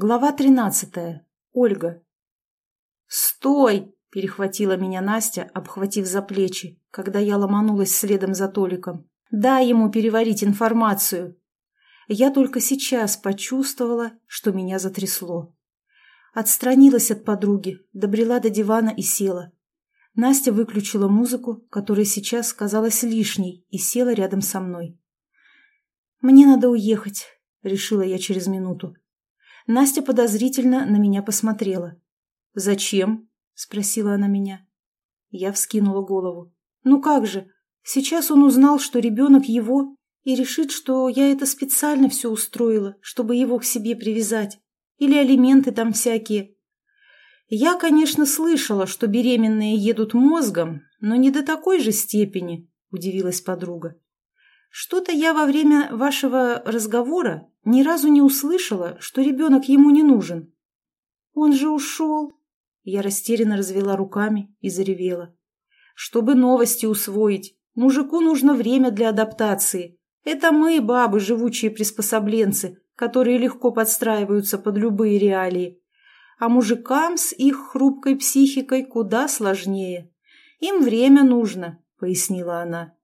Глава тринадцатая. Ольга. «Стой!» – перехватила меня Настя, обхватив за плечи, когда я ломанулась следом за Толиком. «Дай ему переварить информацию!» Я только сейчас почувствовала, что меня затрясло. Отстранилась от подруги, добрела до дивана и села. Настя выключила музыку, которая сейчас казалась лишней, и села рядом со мной. «Мне надо уехать», — решила я через минуту. Настя подозрительно на меня посмотрела. «Зачем?» – спросила она меня. Я вскинула голову. «Ну как же? Сейчас он узнал, что ребенок его, и решит, что я это специально все устроила, чтобы его к себе привязать. Или алименты там всякие. Я, конечно, слышала, что беременные едут мозгом, но не до такой же степени», – удивилась подруга. «Что-то я во время вашего разговора ни разу не услышала, что ребенок ему не нужен. Он же ушел. Я растерянно развела руками и заревела. Чтобы новости усвоить, мужику нужно время для адаптации. Это мы, бабы, живучие приспособленцы, которые легко подстраиваются под любые реалии. А мужикам с их хрупкой психикой куда сложнее. Им время нужно, пояснила она.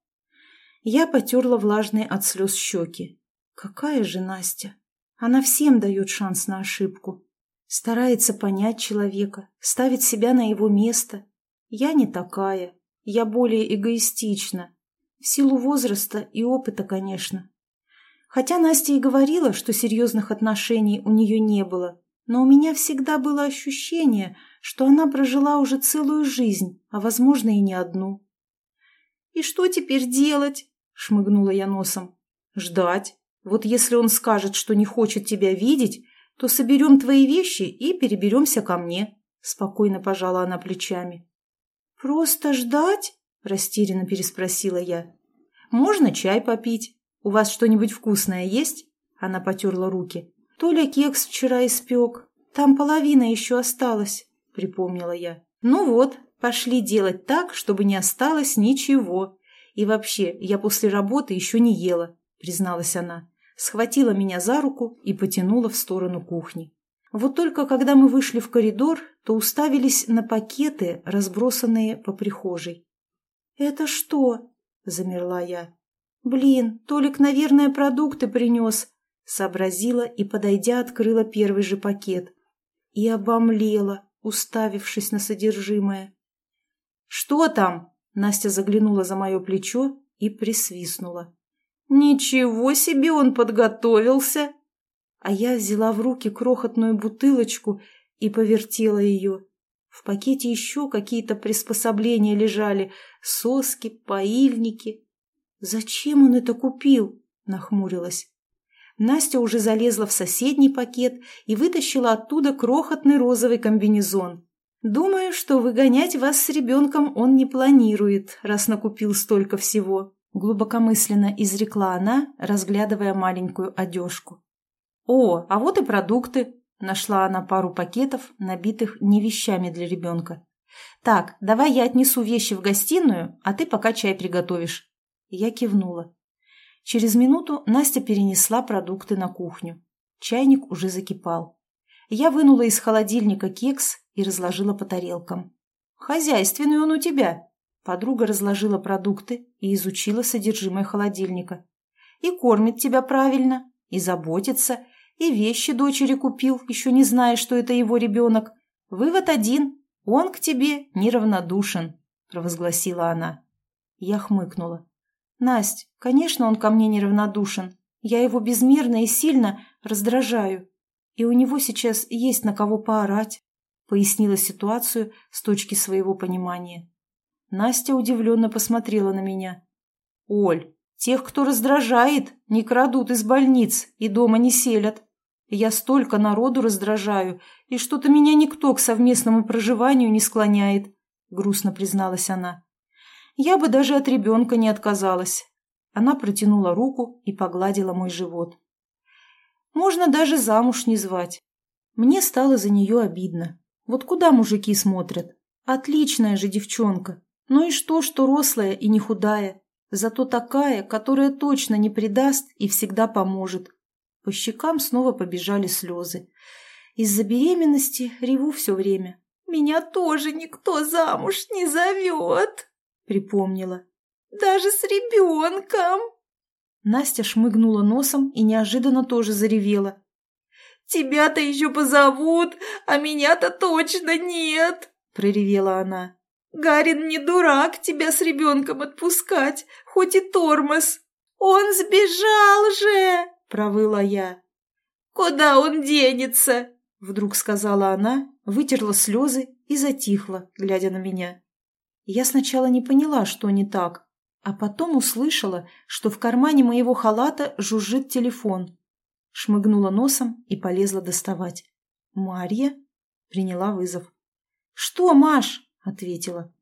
Я потерла влажные от слез щеки. Какая же Настя? Она всем дает шанс на ошибку. Старается понять человека, ставит себя на его место. Я не такая. Я более эгоистична. В силу возраста и опыта, конечно. Хотя Настя и говорила, что серьезных отношений у нее не было, но у меня всегда было ощущение, что она прожила уже целую жизнь, а, возможно, и не одну. «И что теперь делать?» — шмыгнула я носом. «Ждать. Вот если он скажет, что не хочет тебя видеть, то соберем твои вещи и переберемся ко мне», — спокойно пожала она плечами. «Просто ждать?» — растерянно переспросила я. «Можно чай попить. У вас что-нибудь вкусное есть?» Она потерла руки. «Толя кекс вчера испек. Там половина еще осталась», — припомнила я. «Ну вот, пошли делать так, чтобы не осталось ничего. И вообще, я после работы еще не ела», — призналась она схватила меня за руку и потянула в сторону кухни. Вот только когда мы вышли в коридор, то уставились на пакеты, разбросанные по прихожей. «Это что?» – замерла я. «Блин, Толик, наверное, продукты принес», – сообразила и, подойдя, открыла первый же пакет. И обомлела, уставившись на содержимое. «Что там?» – Настя заглянула за мое плечо и присвистнула. «Ничего себе он подготовился!» А я взяла в руки крохотную бутылочку и повертела ее. В пакете еще какие-то приспособления лежали, соски, поильники. «Зачем он это купил?» – нахмурилась. Настя уже залезла в соседний пакет и вытащила оттуда крохотный розовый комбинезон. «Думаю, что выгонять вас с ребенком он не планирует, раз накупил столько всего». Глубокомысленно изрекла она, разглядывая маленькую одежку. «О, а вот и продукты!» Нашла она пару пакетов, набитых не вещами для ребенка. «Так, давай я отнесу вещи в гостиную, а ты пока чай приготовишь». Я кивнула. Через минуту Настя перенесла продукты на кухню. Чайник уже закипал. Я вынула из холодильника кекс и разложила по тарелкам. «Хозяйственный он у тебя!» Подруга разложила продукты и изучила содержимое холодильника. «И кормит тебя правильно, и заботится, и вещи дочери купил, еще не зная, что это его ребенок. Вывод один – он к тебе неравнодушен», – провозгласила она. Я хмыкнула. «Насть, конечно, он ко мне неравнодушен. Я его безмерно и сильно раздражаю. И у него сейчас есть на кого поорать», – пояснила ситуацию с точки своего понимания. Настя удивленно посмотрела на меня. «Оль, тех, кто раздражает, не крадут из больниц и дома не селят. Я столько народу раздражаю, и что-то меня никто к совместному проживанию не склоняет», — грустно призналась она. «Я бы даже от ребенка не отказалась». Она протянула руку и погладила мой живот. «Можно даже замуж не звать. Мне стало за нее обидно. Вот куда мужики смотрят? Отличная же девчонка, ну и что, что рослая и не худая, зато такая, которая точно не предаст и всегда поможет. По щекам снова побежали слезы. Из-за беременности реву все время. «Меня тоже никто замуж не зовет», — припомнила. «Даже с ребенком». Настя шмыгнула носом и неожиданно тоже заревела. «Тебя-то еще позовут, а меня-то точно нет!» — проревела она. «Гарин не дурак тебя с ребенком отпускать, хоть и тормоз!» «Он сбежал же!» — провыла я. «Куда он денется?» — вдруг сказала она, вытерла слезы и затихла, глядя на меня. Я сначала не поняла, что не так, а потом услышала, что в кармане моего халата жужжит телефон. Шмыгнула носом и полезла доставать. «Марья?» — приняла вызов. «Что, Маш?» — ответила.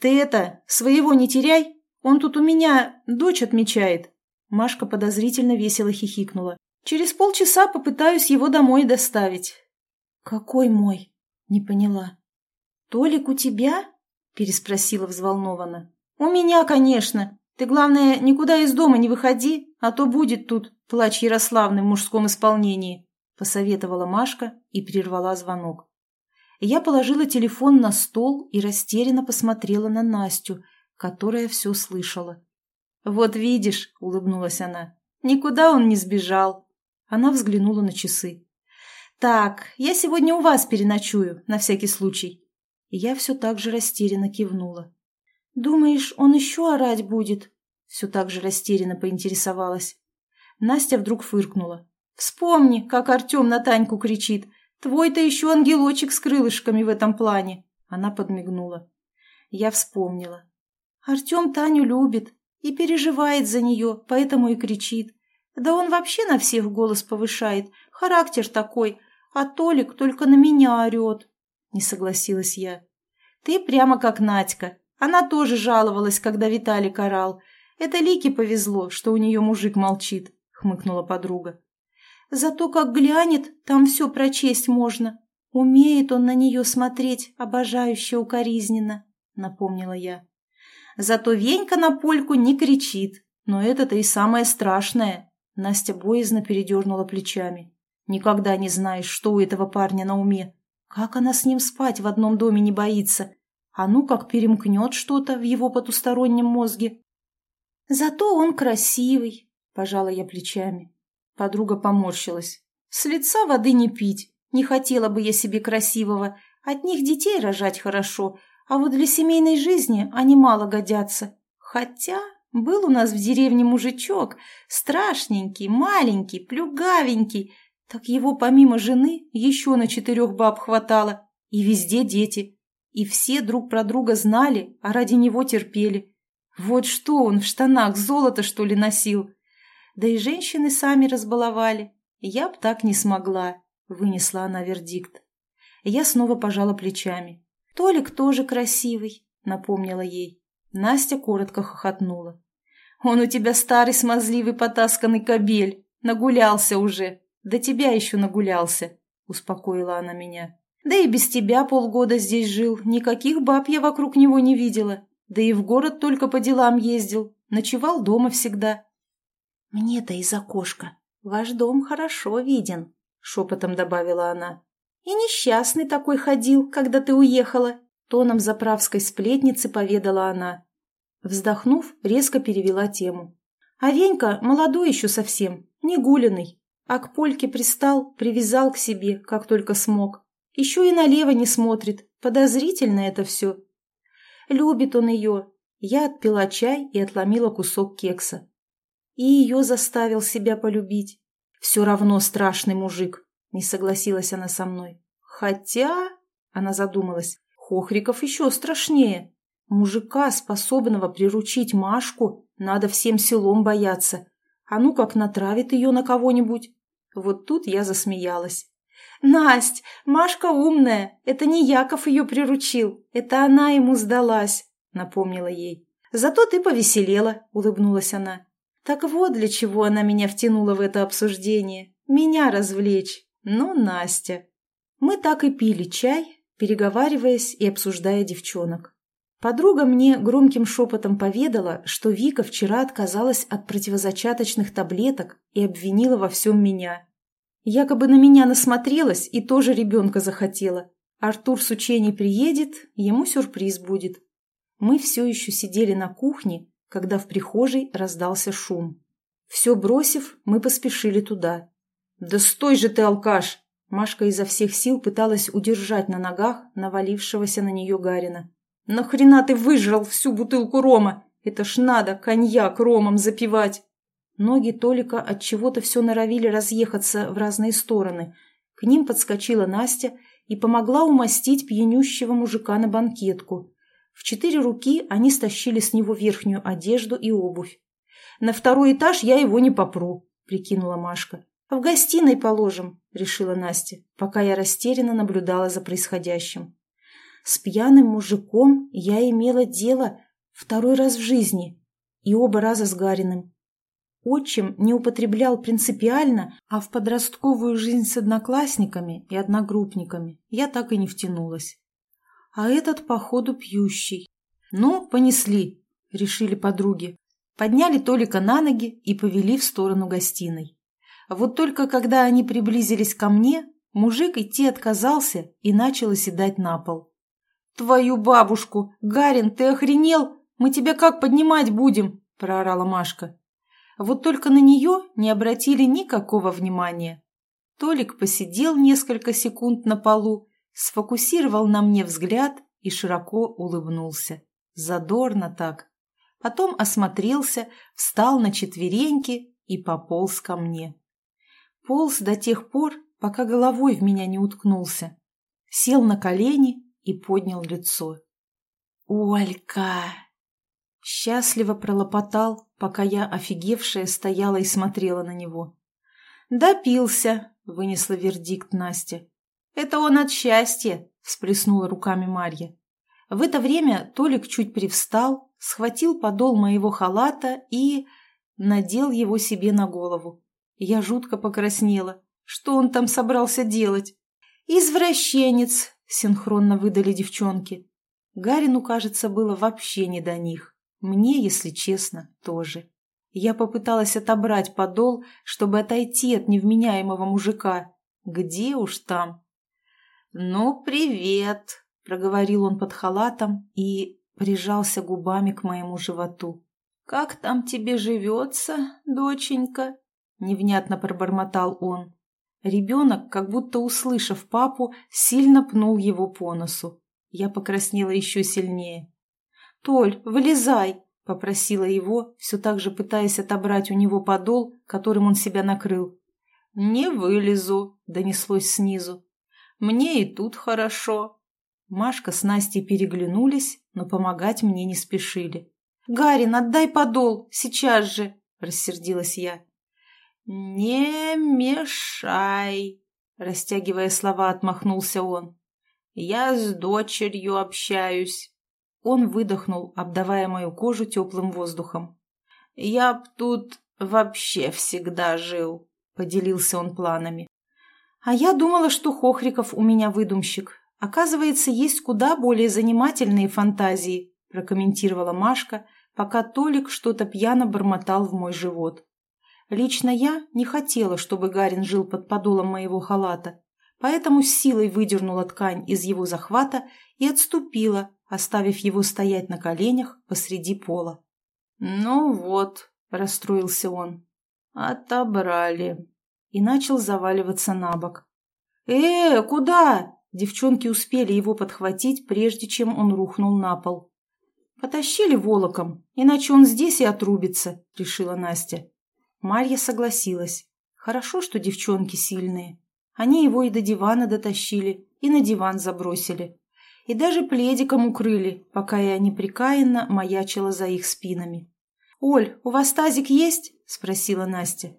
«Ты это, своего не теряй, он тут у меня дочь отмечает». Машка подозрительно весело хихикнула. «Через полчаса попытаюсь его домой доставить». «Какой мой?» — не поняла. «Толик у тебя?» — переспросила взволнованно. «У меня, конечно. Ты, главное, никуда из дома не выходи, а то будет тут плач Ярославны в мужском исполнении», — посоветовала Машка и прервала звонок. Я положила телефон на стол и растерянно посмотрела на Настю, которая все слышала. «Вот видишь», — улыбнулась она, — «никуда он не сбежал». Она взглянула на часы. «Так, я сегодня у вас переночую, на всякий случай». И я все так же растерянно кивнула. «Думаешь, он еще орать будет?» Все так же растерянно поинтересовалась. Настя вдруг фыркнула. «Вспомни, как Артем на Таньку кричит. Твой-то еще ангелочек с крылышками в этом плане!» Она подмигнула. Я вспомнила. Артем Таню любит и переживает за нее, поэтому и кричит. Да он вообще на всех голос повышает, характер такой, а Толик только на меня орет. Не согласилась я. Ты прямо как Надька. Она тоже жаловалась, когда Виталик орал. Это Лике повезло, что у нее мужик молчит, хмыкнула подруга. Зато как глянет, там все прочесть можно. Умеет он на нее смотреть, обожающе укоризненно, напомнила я. Зато Венька на польку не кричит. Но это-то и самое страшное. Настя боязно передернула плечами. Никогда не знаешь, что у этого парня на уме. Как она с ним спать в одном доме не боится? А ну как перемкнет что-то в его потустороннем мозге. Зато он красивый, пожала я плечами. Подруга поморщилась. С лица воды не пить. Не хотела бы я себе красивого. От них детей рожать хорошо, а вот для семейной жизни они мало годятся. Хотя был у нас в деревне мужичок, страшненький, маленький, плюгавенький. Так его помимо жены еще на четырех баб хватало. И везде дети. И все друг про друга знали, а ради него терпели. Вот что он в штанах золото, что ли, носил. Да и женщины сами разбаловали. Я б так не смогла, вынесла она вердикт. Я снова пожала плечами. «Толик тоже красивый», — напомнила ей. Настя коротко хохотнула. «Он у тебя старый смазливый потасканный кобель. Нагулялся уже. До тебя еще нагулялся», — успокоила она меня. «Да и без тебя полгода здесь жил. Никаких баб я вокруг него не видела. Да и в город только по делам ездил. Ночевал дома всегда». «Мне-то из окошка. Ваш дом хорошо виден», — шепотом добавила она. И несчастный такой ходил, когда ты уехала, тоном заправской сплетницы поведала она. Вздохнув, резко перевела тему. А Венька молодой еще совсем, не гуляный, а к Польке пристал, привязал к себе, как только смог. Еще и налево не смотрит, подозрительно это все. Любит он ее. Я отпила чай и отломила кусок кекса. И ее заставил себя полюбить. Все равно страшный мужик. Не согласилась она со мной. Хотя, она задумалась, Хохриков еще страшнее. Мужика, способного приручить Машку, надо всем селом бояться. А ну как натравит ее на кого-нибудь. Вот тут я засмеялась. «Насть, Машка умная, это не Яков ее приручил, это она ему сдалась», — напомнила ей. «Зато ты повеселела», — улыбнулась она. «Так вот для чего она меня втянула в это обсуждение. Меня развлечь». Ну, Настя. Мы так и пили чай, переговариваясь и обсуждая девчонок. Подруга мне громким шепотом поведала, что Вика вчера отказалась от противозачаточных таблеток и обвинила во всем меня. Якобы на меня насмотрелась и тоже ребенка захотела. Артур с учений приедет, ему сюрприз будет. Мы все еще сидели на кухне, когда в прихожей раздался шум. Все бросив, мы поспешили туда. «Да стой же ты, алкаш!» Машка изо всех сил пыталась удержать на ногах навалившегося на нее Гарина. «Нахрена ты выжрал всю бутылку рома? Это ж надо коньяк ромом запивать!» Ноги Толика от чего-то все норовили разъехаться в разные стороны. К ним подскочила Настя и помогла умастить пьянющего мужика на банкетку. В четыре руки они стащили с него верхнюю одежду и обувь. «На второй этаж я его не попру», — прикинула Машка. «В гостиной положим», — решила Настя, пока я растерянно наблюдала за происходящим. С пьяным мужиком я имела дело второй раз в жизни, и оба раза с Гариным. Отчим не употреблял принципиально, а в подростковую жизнь с одноклассниками и одногруппниками я так и не втянулась. А этот, походу, пьющий. «Ну, понесли», — решили подруги. Подняли Толика на ноги и повели в сторону гостиной. Вот только когда они приблизились ко мне, мужик идти отказался и начал оседать на пол. «Твою бабушку! Гарин, ты охренел? Мы тебя как поднимать будем?» – проорала Машка. Вот только на нее не обратили никакого внимания. Толик посидел несколько секунд на полу, сфокусировал на мне взгляд и широко улыбнулся. Задорно так. Потом осмотрелся, встал на четвереньки и пополз ко мне. Полз до тех пор, пока головой в меня не уткнулся. Сел на колени и поднял лицо. «Олька!» Счастливо пролопотал, пока я, офигевшая, стояла и смотрела на него. «Допился!» — вынесла вердикт Настя. «Это он от счастья!» — всплеснула руками Марья. В это время Толик чуть привстал, схватил подол моего халата и... надел его себе на голову. Я жутко покраснела. Что он там собрался делать? «Извращенец!» — синхронно выдали девчонки. Гарину, кажется, было вообще не до них. Мне, если честно, тоже. Я попыталась отобрать подол, чтобы отойти от невменяемого мужика. Где уж там? «Ну, привет!» — проговорил он под халатом и прижался губами к моему животу. «Как там тебе живется, доченька?» невнятно пробормотал он. Ребенок, как будто услышав папу, сильно пнул его по носу. Я покраснела еще сильнее. «Толь, вылезай!» — попросила его, все так же пытаясь отобрать у него подол, которым он себя накрыл. «Не вылезу», — донеслось снизу. «Мне и тут хорошо». Машка с Настей переглянулись, но помогать мне не спешили. «Гарин, отдай подол, сейчас же!» — рассердилась я. «Не мешай!» — растягивая слова, отмахнулся он. «Я с дочерью общаюсь». Он выдохнул, обдавая мою кожу теплым воздухом. «Я б тут вообще всегда жил», — поделился он планами. «А я думала, что Хохриков у меня выдумщик. Оказывается, есть куда более занимательные фантазии», — прокомментировала Машка, пока Толик что-то пьяно бормотал в мой живот. Лично я не хотела, чтобы Гарин жил под подолом моего халата, поэтому с силой выдернула ткань из его захвата и отступила, оставив его стоять на коленях посреди пола. «Ну вот», — расстроился он, — «отобрали» и начал заваливаться на бок. «Э, куда?» Девчонки успели его подхватить, прежде чем он рухнул на пол. «Потащили волоком, иначе он здесь и отрубится», — решила Настя. Марья согласилась. Хорошо, что девчонки сильные. Они его и до дивана дотащили, и на диван забросили. И даже пледиком укрыли, пока я неприкаянно маячила за их спинами. «Оль, у вас тазик есть?» – спросила Настя.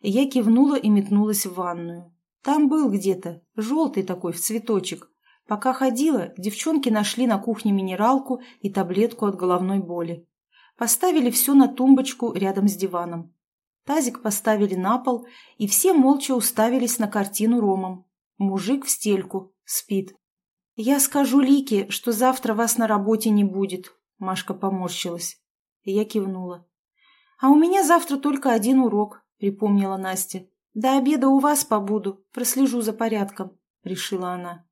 Я кивнула и метнулась в ванную. Там был где-то, желтый такой, в цветочек. Пока ходила, девчонки нашли на кухне минералку и таблетку от головной боли. Поставили все на тумбочку рядом с диваном. Тазик поставили на пол, и все молча уставились на картину ромом. Мужик в стельку, спит. «Я скажу Лике, что завтра вас на работе не будет», — Машка поморщилась. Я кивнула. «А у меня завтра только один урок», — припомнила Настя. «До обеда у вас побуду, прослежу за порядком», — решила она.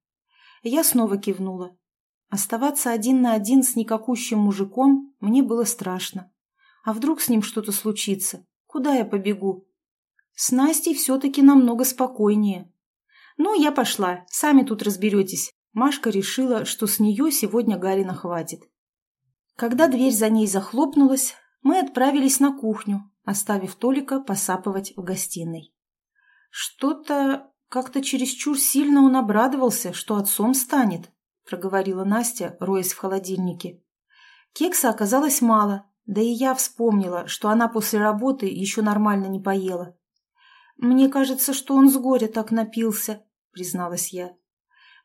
Я снова кивнула. Оставаться один на один с никакущим мужиком мне было страшно. А вдруг с ним что-то случится? Куда я побегу? С Настей все-таки намного спокойнее. Ну, я пошла, сами тут разберетесь. Машка решила, что с нее сегодня Галина хватит. Когда дверь за ней захлопнулась, мы отправились на кухню, оставив Толика посапывать в гостиной. Что-то как-то чересчур сильно он обрадовался, что отцом станет, проговорила Настя, роясь в холодильнике. Кекса оказалось мало, да и я вспомнила, что она после работы еще нормально не поела. «Мне кажется, что он с горя так напился», — призналась я.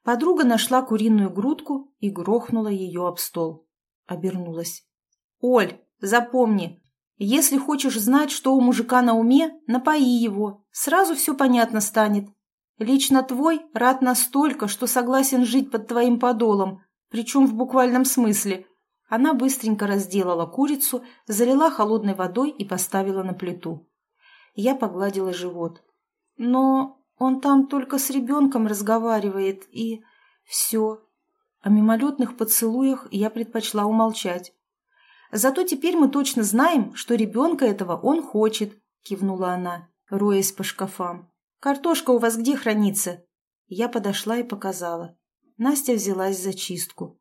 Подруга нашла куриную грудку и грохнула ее об стол. Обернулась. «Оль, запомни, если хочешь знать, что у мужика на уме, напои его, сразу все понятно станет. Лично твой рад настолько, что согласен жить под твоим подолом, причем в буквальном смысле». Она быстренько разделала курицу, залила холодной водой и поставила на плиту. Я погладила живот. «Но он там только с ребенком разговаривает, и... все. О мимолетных поцелуях я предпочла умолчать. Зато теперь мы точно знаем, что ребенка этого он хочет, кивнула она, роясь по шкафам. Картошка у вас где хранится? Я подошла и показала. Настя взялась за чистку.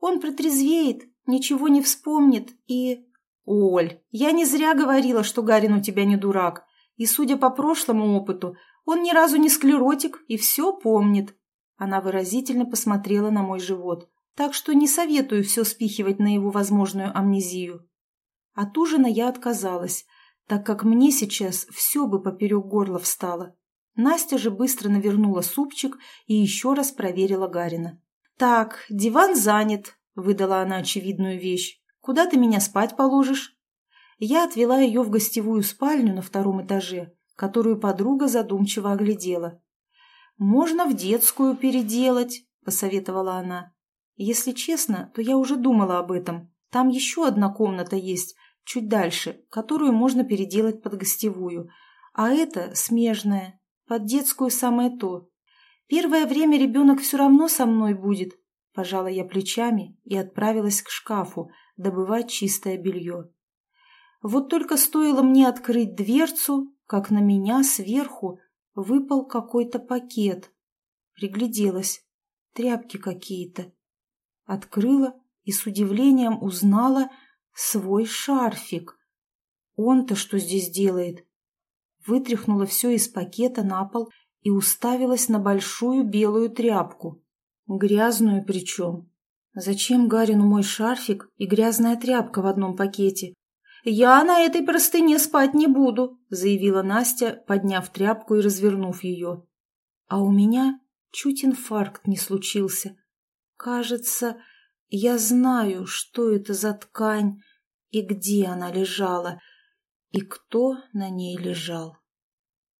Он протрезвеет, ничего не вспомнит и... Оль, я не зря говорила, что Гарин у тебя не дурак. И, судя по прошлому опыту, он ни разу не склеротик и все помнит. Она выразительно посмотрела на мой живот, так что не советую все спихивать на его возможную амнезию. От ужина я отказалась, так как мне сейчас все бы поперек горла встало. Настя же быстро навернула супчик и еще раз проверила Гарина. «Так, диван занят», — выдала она очевидную вещь. «Куда ты меня спать положишь?» Я отвела ее в гостевую спальню на втором этаже, которую подруга задумчиво оглядела. «Можно в детскую переделать», — посоветовала она. «Если честно, то я уже думала об этом. Там еще одна комната есть, чуть дальше, которую можно переделать под гостевую. А это смежная, под детскую самое то. Первое время ребенок все равно со мной будет». Пожала я плечами и отправилась к шкафу добывать чистое белье. Вот только стоило мне открыть дверцу, как на меня сверху выпал какой-то пакет. Пригляделась. Тряпки какие-то. Открыла и с удивлением узнала свой шарфик. Он-то что здесь делает? Вытряхнула все из пакета на пол и уставилась на большую белую тряпку. Грязную причем. Зачем Гарину мой шарфик и грязная тряпка в одном пакете? «Я на этой простыне спать не буду», — заявила Настя, подняв тряпку и развернув ее. А у меня чуть инфаркт не случился. Кажется, я знаю, что это за ткань и где она лежала, и кто на ней лежал.